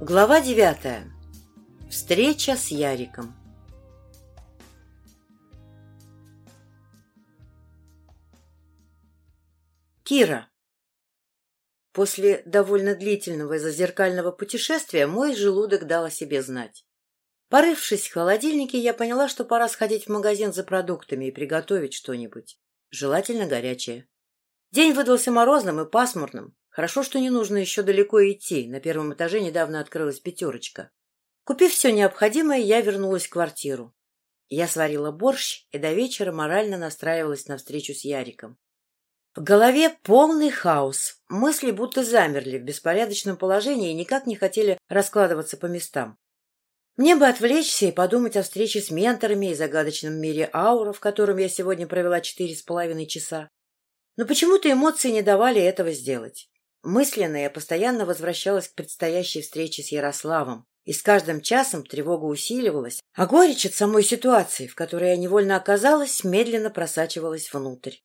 Глава девятая. Встреча с Яриком. Кира. После довольно длительного зазеркального путешествия мой желудок дал о себе знать. Порывшись в холодильнике, я поняла, что пора сходить в магазин за продуктами и приготовить что-нибудь. Желательно горячее. День выдался морозным и пасмурным. Хорошо, что не нужно еще далеко идти. На первом этаже недавно открылась пятерочка. Купив все необходимое, я вернулась в квартиру. Я сварила борщ и до вечера морально настраивалась на встречу с Яриком. В голове полный хаос. Мысли будто замерли в беспорядочном положении и никак не хотели раскладываться по местам. Мне бы отвлечься и подумать о встрече с менторами и загадочном мире аура, в котором я сегодня провела четыре с половиной часа. Но почему-то эмоции не давали этого сделать. Мысленно я постоянно возвращалась к предстоящей встрече с Ярославом, и с каждым часом тревога усиливалась, а горечь от самой ситуации, в которой я невольно оказалась, медленно просачивалась внутрь.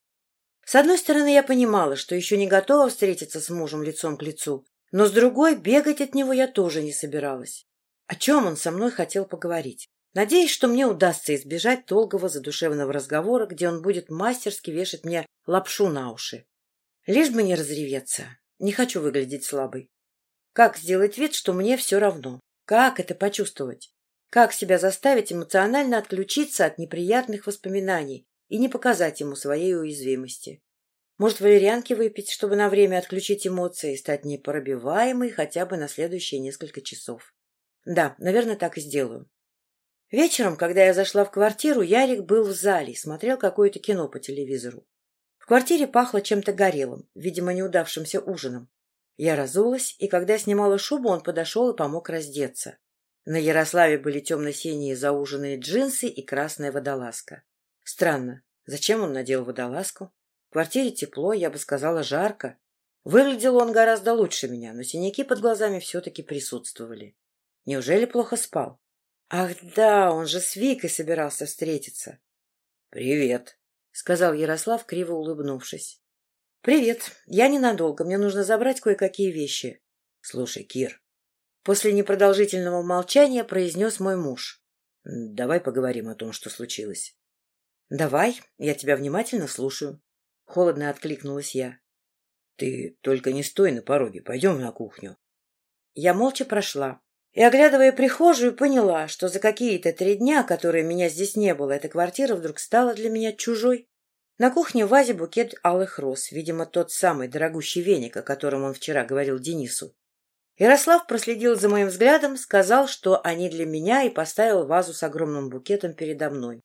С одной стороны, я понимала, что еще не готова встретиться с мужем лицом к лицу, но с другой, бегать от него я тоже не собиралась. О чем он со мной хотел поговорить? Надеюсь, что мне удастся избежать долгого задушевного разговора, где он будет мастерски вешать мне лапшу на уши. Лишь бы не разреветься. Не хочу выглядеть слабой. Как сделать вид, что мне все равно? Как это почувствовать? Как себя заставить эмоционально отключиться от неприятных воспоминаний и не показать ему своей уязвимости? Может, валерьянки выпить, чтобы на время отключить эмоции и стать непробиваемой хотя бы на следующие несколько часов? Да, наверное, так и сделаю. Вечером, когда я зашла в квартиру, Ярик был в зале и смотрел какое-то кино по телевизору. В квартире пахло чем-то горелым, видимо, неудавшимся ужином. Я разулась, и когда снимала шубу, он подошел и помог раздеться. На Ярославе были темно-синие зауженные джинсы и красная водолазка. Странно, зачем он надел водолазку? В квартире тепло, я бы сказала, жарко. Выглядел он гораздо лучше меня, но синяки под глазами все-таки присутствовали. Неужели плохо спал? Ах да, он же с Викой собирался встретиться. — Привет, — сказал Ярослав, криво улыбнувшись. — Привет. Я ненадолго. Мне нужно забрать кое-какие вещи. — Слушай, Кир. После непродолжительного молчания произнес мой муж. — Давай поговорим о том, что случилось. — Давай. Я тебя внимательно слушаю. Холодно откликнулась я. — Ты только не стой на пороге. Пойдем на кухню. Я молча прошла, и, оглядывая прихожую, поняла, что за какие-то три дня, которые меня здесь не было, эта квартира вдруг стала для меня чужой. На кухне в вазе букет алых роз, видимо, тот самый дорогущий веник, о котором он вчера говорил Денису. Ярослав проследил за моим взглядом, сказал, что они для меня, и поставил вазу с огромным букетом передо мной.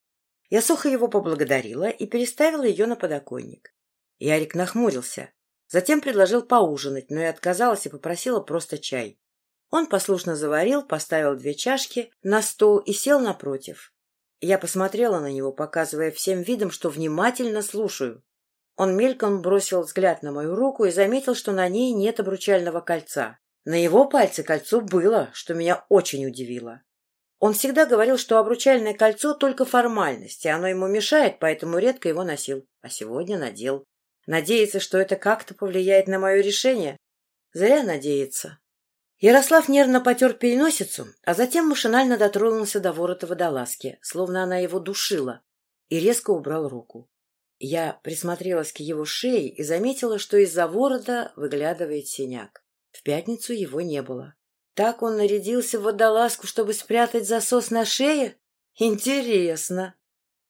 Я сухо его поблагодарила и переставила ее на подоконник. Ярик нахмурился. Затем предложил поужинать, но я отказалась и попросила просто чай. Он послушно заварил, поставил две чашки на стол и сел напротив. Я посмотрела на него, показывая всем видом, что внимательно слушаю. Он мельком бросил взгляд на мою руку и заметил, что на ней нет обручального кольца. На его пальце кольцо было, что меня очень удивило. Он всегда говорил, что обручальное кольцо только формальность, и оно ему мешает, поэтому редко его носил. А сегодня надел. Надеется, что это как-то повлияет на мое решение? Зря надеется. Ярослав нервно потер переносицу, а затем машинально дотронулся до ворота водолазки, словно она его душила, и резко убрал руку. Я присмотрелась к его шее и заметила, что из-за ворота выглядывает синяк. В пятницу его не было. Так он нарядился в водолазку, чтобы спрятать засос на шее? Интересно.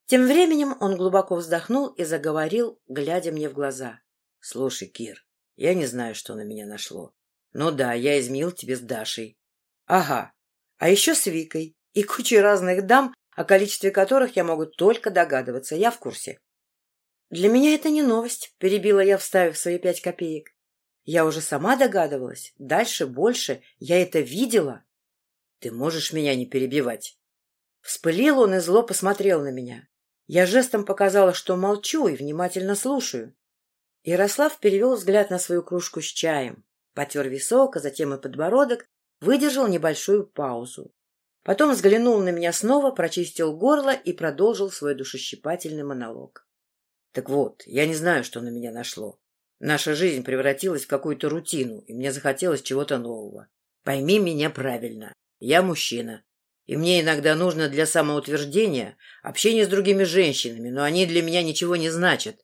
Тем временем он глубоко вздохнул и заговорил, глядя мне в глаза. — Слушай, Кир, я не знаю, что на меня нашло. Ну да, я изменил тебе с Дашей. Ага. А еще с Викой. И кучей разных дам, о количестве которых я могу только догадываться. Я в курсе. Для меня это не новость, перебила я, вставив свои пять копеек. Я уже сама догадывалась. Дальше больше. Я это видела. Ты можешь меня не перебивать. Вспылил он и зло посмотрел на меня. Я жестом показала, что молчу и внимательно слушаю. Ярослав перевел взгляд на свою кружку с чаем. Потер висок, а затем и подбородок, выдержал небольшую паузу. Потом взглянул на меня снова, прочистил горло и продолжил свой душещипательный монолог. Так вот, я не знаю, что на меня нашло. Наша жизнь превратилась в какую-то рутину, и мне захотелось чего-то нового. Пойми меня правильно. Я мужчина. И мне иногда нужно для самоутверждения общение с другими женщинами, но они для меня ничего не значат.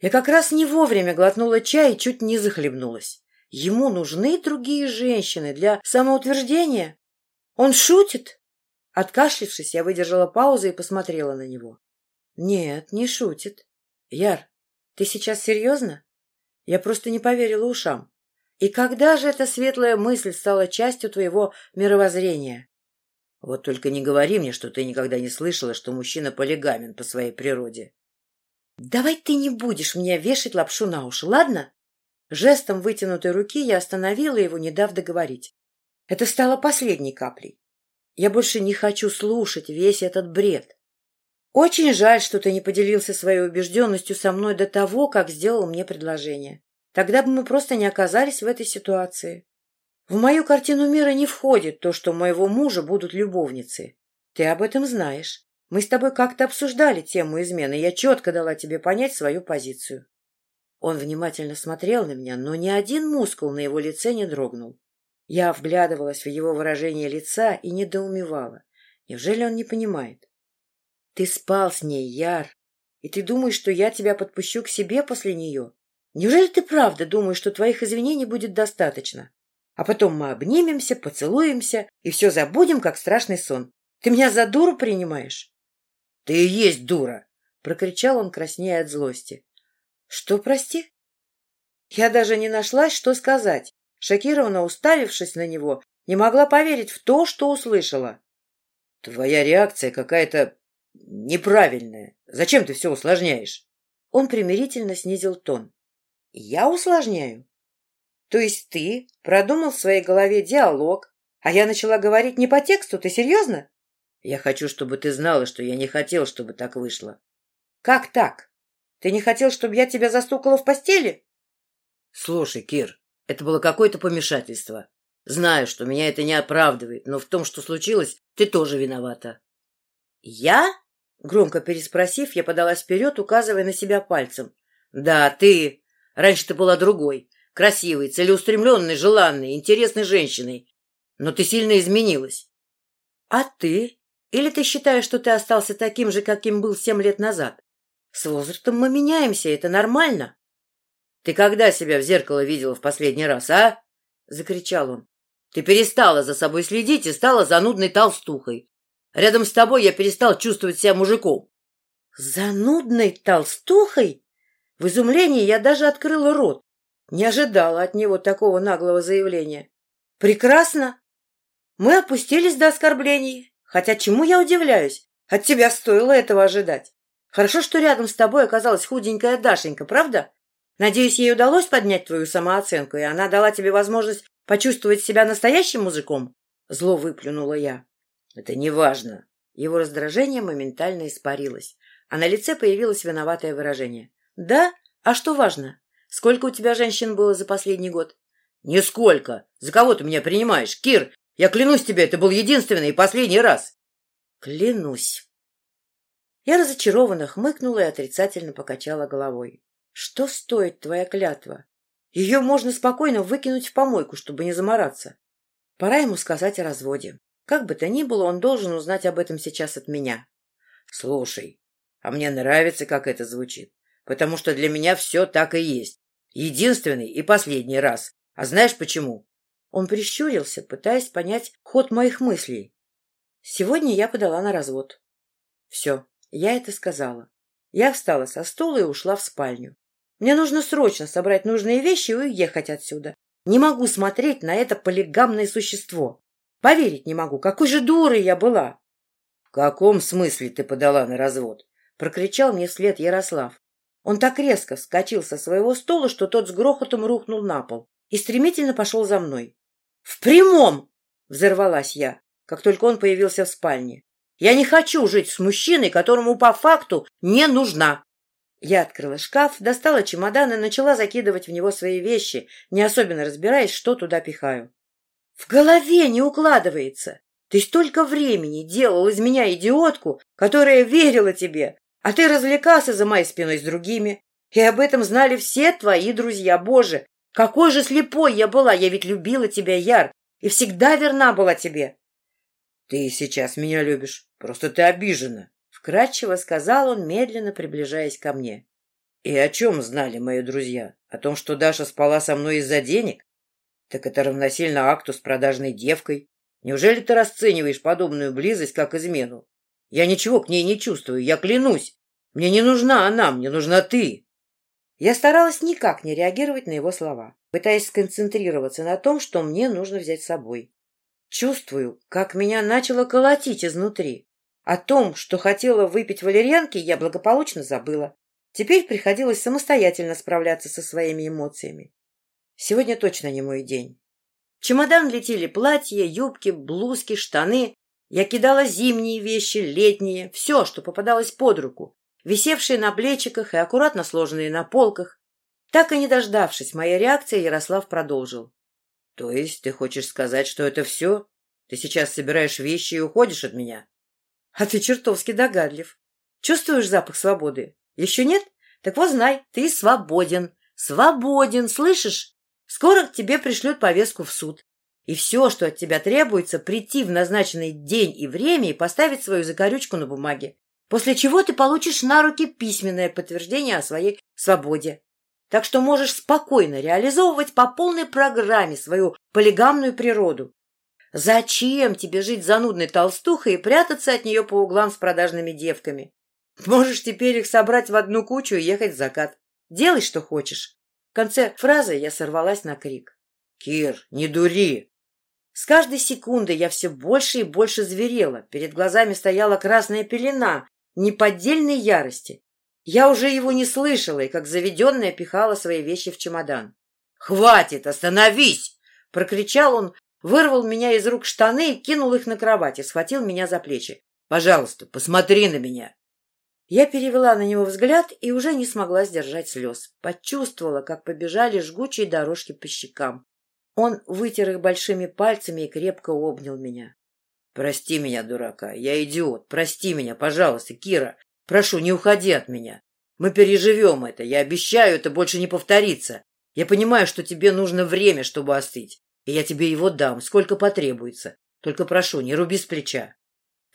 Я как раз не вовремя глотнула чай и чуть не захлебнулась. Ему нужны другие женщины для самоутверждения? Он шутит? Откашлившись, я выдержала паузу и посмотрела на него. Нет, не шутит. Яр, ты сейчас серьезно? Я просто не поверила ушам. И когда же эта светлая мысль стала частью твоего мировоззрения? Вот только не говори мне, что ты никогда не слышала, что мужчина полигамен по своей природе. Давай ты не будешь мне вешать лапшу на уши, ладно? Жестом вытянутой руки я остановила его, не дав договорить. Это стало последней каплей. Я больше не хочу слушать весь этот бред. Очень жаль, что ты не поделился своей убежденностью со мной до того, как сделал мне предложение. Тогда бы мы просто не оказались в этой ситуации. В мою картину мира не входит то, что у моего мужа будут любовницы. Ты об этом знаешь. Мы с тобой как-то обсуждали тему измены, я четко дала тебе понять свою позицию. Он внимательно смотрел на меня, но ни один мускул на его лице не дрогнул. Я вглядывалась в его выражение лица и недоумевала. Неужели он не понимает? Ты спал с ней, Яр, и ты думаешь, что я тебя подпущу к себе после нее? Неужели ты правда думаешь, что твоих извинений будет достаточно? А потом мы обнимемся, поцелуемся и все забудем, как страшный сон. Ты меня за дуру принимаешь? — Ты и есть дура! — прокричал он, краснея от злости. — Что, прости? Я даже не нашлась, что сказать. Шокированно уставившись на него, не могла поверить в то, что услышала. — Твоя реакция какая-то неправильная. Зачем ты все усложняешь? Он примирительно снизил тон. — Я усложняю? То есть ты продумал в своей голове диалог, а я начала говорить не по тексту? Ты серьезно? Я хочу, чтобы ты знала, что я не хотел, чтобы так вышло. Как так? Ты не хотел, чтобы я тебя застукала в постели? Слушай, Кир, это было какое-то помешательство. Знаю, что меня это не оправдывает, но в том, что случилось, ты тоже виновата. Я? Громко переспросив, я подалась вперед, указывая на себя пальцем. Да, ты. Раньше ты была другой. Красивой, целеустремленной, желанной, интересной женщиной. Но ты сильно изменилась. А ты? Или ты считаешь, что ты остался таким же, каким был семь лет назад? С возрастом мы меняемся, это нормально. Ты когда себя в зеркало видела в последний раз, а? Закричал он. Ты перестала за собой следить и стала занудной толстухой. Рядом с тобой я перестал чувствовать себя мужиком. Занудной толстухой? В изумлении я даже открыла рот. Не ожидала от него такого наглого заявления. Прекрасно. Мы опустились до оскорблений. Хотя чему я удивляюсь? От тебя стоило этого ожидать. Хорошо, что рядом с тобой оказалась худенькая Дашенька, правда? Надеюсь, ей удалось поднять твою самооценку, и она дала тебе возможность почувствовать себя настоящим мужиком? Зло выплюнула я. Это не важно. Его раздражение моментально испарилось, а на лице появилось виноватое выражение. Да? А что важно? Сколько у тебя женщин было за последний год? Нисколько. За кого ты меня принимаешь, Кир? Я клянусь тебе, это был единственный и последний раз. Клянусь. Я разочарованно хмыкнула и отрицательно покачала головой. Что стоит твоя клятва? Ее можно спокойно выкинуть в помойку, чтобы не замораться. Пора ему сказать о разводе. Как бы то ни было, он должен узнать об этом сейчас от меня. Слушай, а мне нравится, как это звучит, потому что для меня все так и есть. Единственный и последний раз. А знаешь почему? Он прищурился, пытаясь понять ход моих мыслей. Сегодня я подала на развод. Все, я это сказала. Я встала со стула и ушла в спальню. Мне нужно срочно собрать нужные вещи и уехать отсюда. Не могу смотреть на это полигамное существо. Поверить не могу, какой же дурой я была. — В каком смысле ты подала на развод? — прокричал мне вслед Ярослав. Он так резко вскочил со своего стула, что тот с грохотом рухнул на пол и стремительно пошел за мной. — В прямом! — взорвалась я, как только он появился в спальне. — Я не хочу жить с мужчиной, которому по факту не нужна. Я открыла шкаф, достала чемодан и начала закидывать в него свои вещи, не особенно разбираясь, что туда пихаю. В голове не укладывается. Ты столько времени делал из меня идиотку, которая верила тебе, а ты развлекался за моей спиной с другими. И об этом знали все твои друзья. Боже, какой же слепой я была! Я ведь любила тебя, Яр. и всегда верна была тебе. — Ты сейчас меня любишь, просто ты обижена, — вкратчиво сказал он, медленно приближаясь ко мне. — И о чем знали мои друзья? О том, что Даша спала со мной из-за денег? Так это равносильно акту с продажной девкой. Неужели ты расцениваешь подобную близость как измену? Я ничего к ней не чувствую, я клянусь. Мне не нужна она, мне нужна ты. Я старалась никак не реагировать на его слова, пытаясь сконцентрироваться на том, что мне нужно взять с собой. Чувствую, как меня начало колотить изнутри. О том, что хотела выпить валерьянки, я благополучно забыла. Теперь приходилось самостоятельно справляться со своими эмоциями. Сегодня точно не мой день. В чемодан летели платья, юбки, блузки, штаны. Я кидала зимние вещи, летние, все, что попадалось под руку висевшие на плечиках и аккуратно сложенные на полках. Так и не дождавшись моей реакции, Ярослав продолжил. — То есть ты хочешь сказать, что это все? Ты сейчас собираешь вещи и уходишь от меня? — А ты чертовски догадлив. Чувствуешь запах свободы? Еще нет? Так вот знай, ты свободен. Свободен, слышишь? Скоро к тебе пришлют повестку в суд. И все, что от тебя требуется, прийти в назначенный день и время и поставить свою закорючку на бумаге после чего ты получишь на руки письменное подтверждение о своей свободе. Так что можешь спокойно реализовывать по полной программе свою полигамную природу. Зачем тебе жить занудной толстухой и прятаться от нее по углам с продажными девками? Можешь теперь их собрать в одну кучу и ехать в закат. Делай, что хочешь. В конце фразы я сорвалась на крик. — Кир, не дури! С каждой секундой я все больше и больше зверела. Перед глазами стояла красная пелена, неподдельной ярости. Я уже его не слышала и, как заведенная, пихала свои вещи в чемодан. «Хватит! Остановись!» — прокричал он, вырвал меня из рук штаны и кинул их на кровать и схватил меня за плечи. «Пожалуйста, посмотри на меня!» Я перевела на него взгляд и уже не смогла сдержать слез. Почувствовала, как побежали жгучие дорожки по щекам. Он вытер их большими пальцами и крепко обнял меня. Прости меня, дурака, я идиот. Прости меня, пожалуйста, Кира. Прошу, не уходи от меня. Мы переживем это. Я обещаю, это больше не повторится. Я понимаю, что тебе нужно время, чтобы остыть. И я тебе его дам, сколько потребуется. Только прошу, не руби с плеча.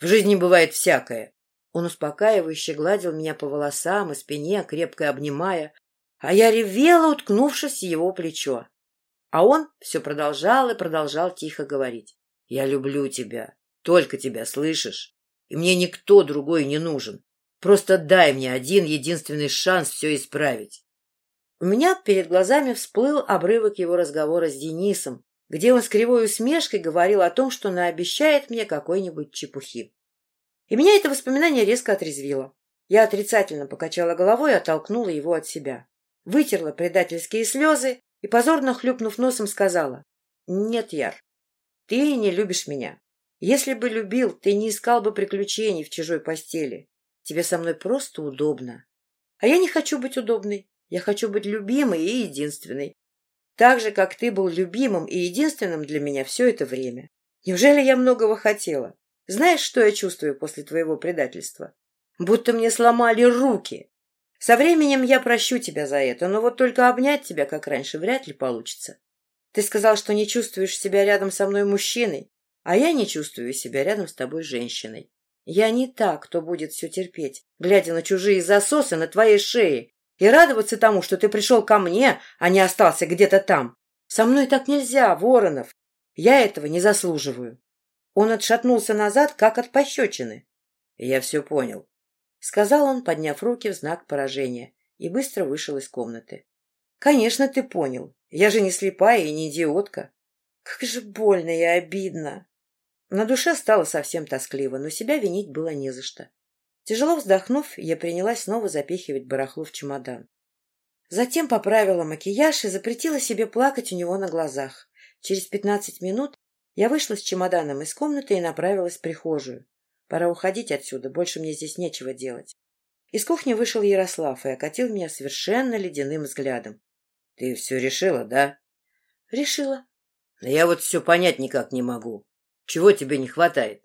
В жизни бывает всякое. Он успокаивающе гладил меня по волосам и спине, крепко обнимая, а я ревела, уткнувшись в его плечо. А он все продолжал и продолжал тихо говорить. «Я люблю тебя. Только тебя, слышишь? И мне никто другой не нужен. Просто дай мне один единственный шанс все исправить. У меня перед глазами всплыл обрывок его разговора с Денисом, где он с кривой усмешкой говорил о том, что наобещает мне какой-нибудь чепухи. И меня это воспоминание резко отрезвило. Я отрицательно покачала головой и оттолкнула его от себя. Вытерла предательские слезы и, позорно хлюпнув носом, сказала, «Нет, Яр, ты не любишь меня. Если бы любил, ты не искал бы приключений в чужой постели. Тебе со мной просто удобно. А я не хочу быть удобной. Я хочу быть любимой и единственной. Так же, как ты был любимым и единственным для меня все это время. Неужели я многого хотела? Знаешь, что я чувствую после твоего предательства? Будто мне сломали руки. Со временем я прощу тебя за это, но вот только обнять тебя, как раньше, вряд ли получится. Ты сказал, что не чувствуешь себя рядом со мной мужчиной, а я не чувствую себя рядом с тобой женщиной. Я не та, кто будет все терпеть, глядя на чужие засосы на твоей шее, и радоваться тому, что ты пришел ко мне, а не остался где-то там. Со мной так нельзя, Воронов. Я этого не заслуживаю. Он отшатнулся назад, как от пощечины. — Я все понял, — сказал он, подняв руки в знак поражения, и быстро вышел из комнаты. — Конечно, ты понял. Я же не слепая и не идиотка. Как же больно и обидно. На душе стало совсем тоскливо, но себя винить было не за что. Тяжело вздохнув, я принялась снова запихивать барахло в чемодан. Затем поправила макияж и запретила себе плакать у него на глазах. Через пятнадцать минут я вышла с чемоданом из комнаты и направилась в прихожую. Пора уходить отсюда, больше мне здесь нечего делать. Из кухни вышел Ярослав и окатил меня совершенно ледяным взглядом. — Ты все решила, да? — Решила. — я вот все понять никак не могу. Чего тебе не хватает?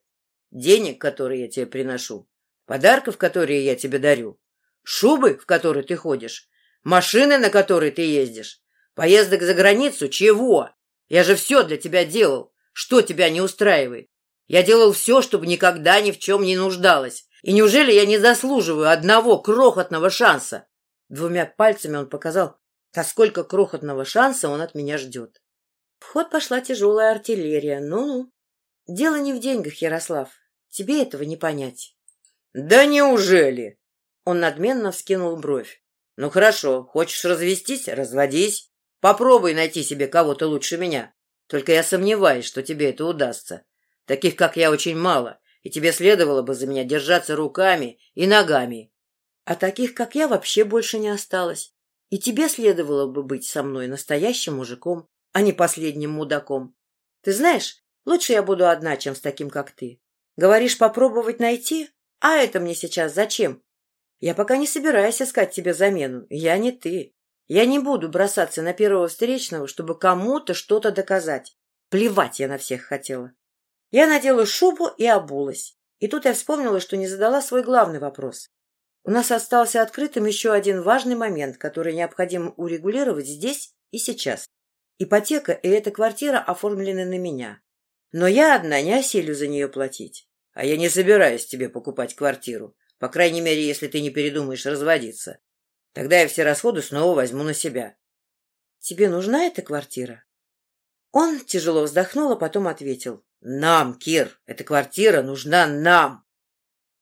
Денег, которые я тебе приношу, подарков, которые я тебе дарю, шубы, в которой ты ходишь, машины, на которой ты ездишь, поездок за границу, чего? Я же все для тебя делал. Что тебя не устраивает? Я делал все, чтобы никогда ни в чем не нуждалась. И неужели я не заслуживаю одного крохотного шанса? Двумя пальцами он показал, насколько крохотного шанса он от меня ждет. В ход пошла тяжелая артиллерия. Ну-ну. Дело не в деньгах, Ярослав. Тебе этого не понять. — Да неужели? Он надменно вскинул бровь. — Ну хорошо, хочешь развестись? Разводись. Попробуй найти себе кого-то лучше меня. Только я сомневаюсь, что тебе это удастся. Таких, как я, очень мало, и тебе следовало бы за меня держаться руками и ногами. А таких, как я, вообще больше не осталось. И тебе следовало бы быть со мной настоящим мужиком, а не последним мудаком. Ты знаешь, лучше я буду одна, чем с таким, как ты. Говоришь, попробовать найти? А это мне сейчас зачем? Я пока не собираюсь искать тебе замену. Я не ты. Я не буду бросаться на первого встречного, чтобы кому-то что-то доказать. Плевать я на всех хотела. Я надела шубу и обулась. И тут я вспомнила, что не задала свой главный вопрос. У нас остался открытым еще один важный момент, который необходимо урегулировать здесь и сейчас. Ипотека и эта квартира оформлены на меня. Но я одна не осилю за нее платить. А я не собираюсь тебе покупать квартиру. По крайней мере, если ты не передумаешь разводиться. Тогда я все расходы снова возьму на себя. Тебе нужна эта квартира? Он тяжело вздохнул, а потом ответил. Нам, Кир, эта квартира нужна нам.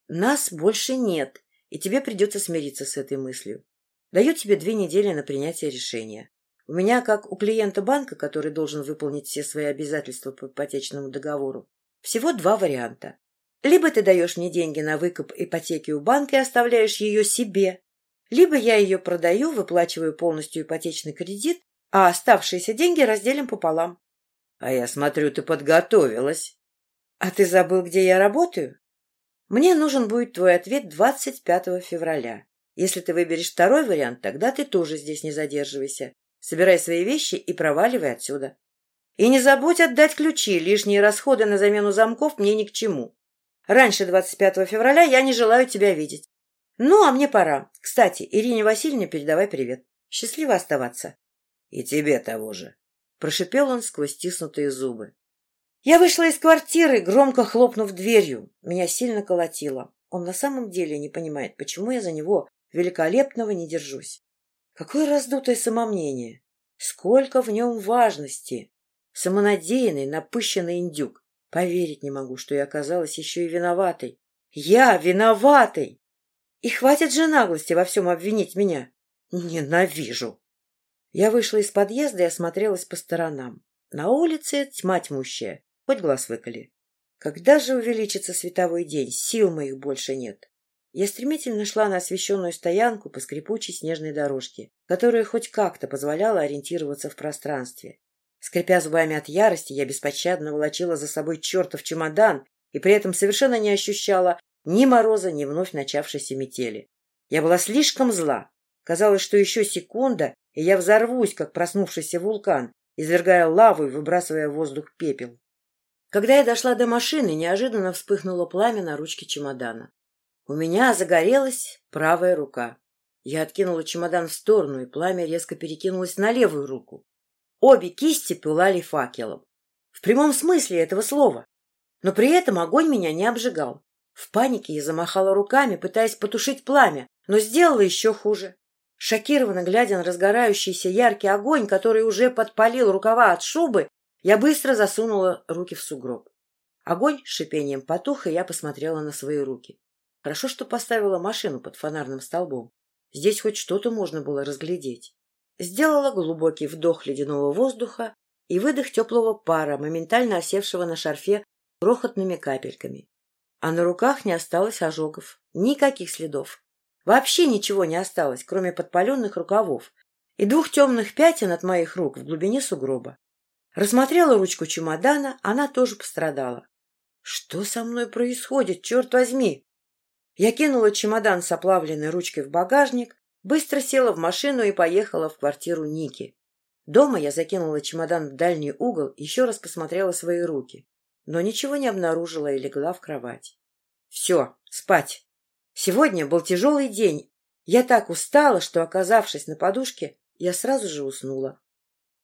Нас больше нет, и тебе придется смириться с этой мыслью. Даю тебе две недели на принятие решения. У меня, как у клиента банка, который должен выполнить все свои обязательства по ипотечному договору, всего два варианта. Либо ты даешь мне деньги на выкуп ипотеки у банка и оставляешь ее себе, либо я ее продаю, выплачиваю полностью ипотечный кредит, а оставшиеся деньги разделим пополам. А я смотрю, ты подготовилась. А ты забыл, где я работаю? Мне нужен будет твой ответ 25 февраля. Если ты выберешь второй вариант, тогда ты тоже здесь не задерживайся. Собирай свои вещи и проваливай отсюда. И не забудь отдать ключи, лишние расходы на замену замков мне ни к чему. Раньше 25 февраля я не желаю тебя видеть. Ну, а мне пора. Кстати, Ирине Васильевне передавай привет. Счастливо оставаться. И тебе того же. Прошипел он сквозь стиснутые зубы. Я вышла из квартиры, громко хлопнув дверью. Меня сильно колотило. Он на самом деле не понимает, почему я за него великолепного не держусь. Какое раздутое самомнение! Сколько в нем важности! Самонадеянный, напыщенный индюк. Поверить не могу, что я оказалась еще и виноватой. Я виноватой! И хватит же наглости во всем обвинить меня. Ненавижу! Я вышла из подъезда и осмотрелась по сторонам. На улице тьма тьмущая, хоть глаз выколи. Когда же увеличится световой день? Сил моих больше нет. Я стремительно шла на освещенную стоянку по скрипучей снежной дорожке, которая хоть как-то позволяла ориентироваться в пространстве. Скрипя зубами от ярости, я беспощадно волочила за собой чертов чемодан и при этом совершенно не ощущала ни мороза, ни вновь начавшейся метели. Я была слишком зла. Казалось, что еще секунда, и я взорвусь, как проснувшийся вулкан, извергая лаву и выбрасывая в воздух пепел. Когда я дошла до машины, неожиданно вспыхнуло пламя на ручке чемодана. У меня загорелась правая рука. Я откинула чемодан в сторону, и пламя резко перекинулось на левую руку. Обе кисти пылали факелом. В прямом смысле этого слова. Но при этом огонь меня не обжигал. В панике я замахала руками, пытаясь потушить пламя, но сделала еще хуже. Шокированно глядя на разгорающийся яркий огонь, который уже подпалил рукава от шубы, я быстро засунула руки в сугроб. Огонь с шипением потух, и я посмотрела на свои руки. Хорошо, что поставила машину под фонарным столбом. Здесь хоть что-то можно было разглядеть. Сделала глубокий вдох ледяного воздуха и выдох теплого пара, моментально осевшего на шарфе крохотными капельками. А на руках не осталось ожогов. Никаких следов. Вообще ничего не осталось, кроме подпаленных рукавов и двух темных пятен от моих рук в глубине сугроба. Рассмотрела ручку чемодана, она тоже пострадала. Что со мной происходит, черт возьми? Я кинула чемодан с оплавленной ручкой в багажник, быстро села в машину и поехала в квартиру Ники. Дома я закинула чемодан в дальний угол, еще раз посмотрела свои руки, но ничего не обнаружила и легла в кровать. Все, спать. Сегодня был тяжелый день. Я так устала, что, оказавшись на подушке, я сразу же уснула.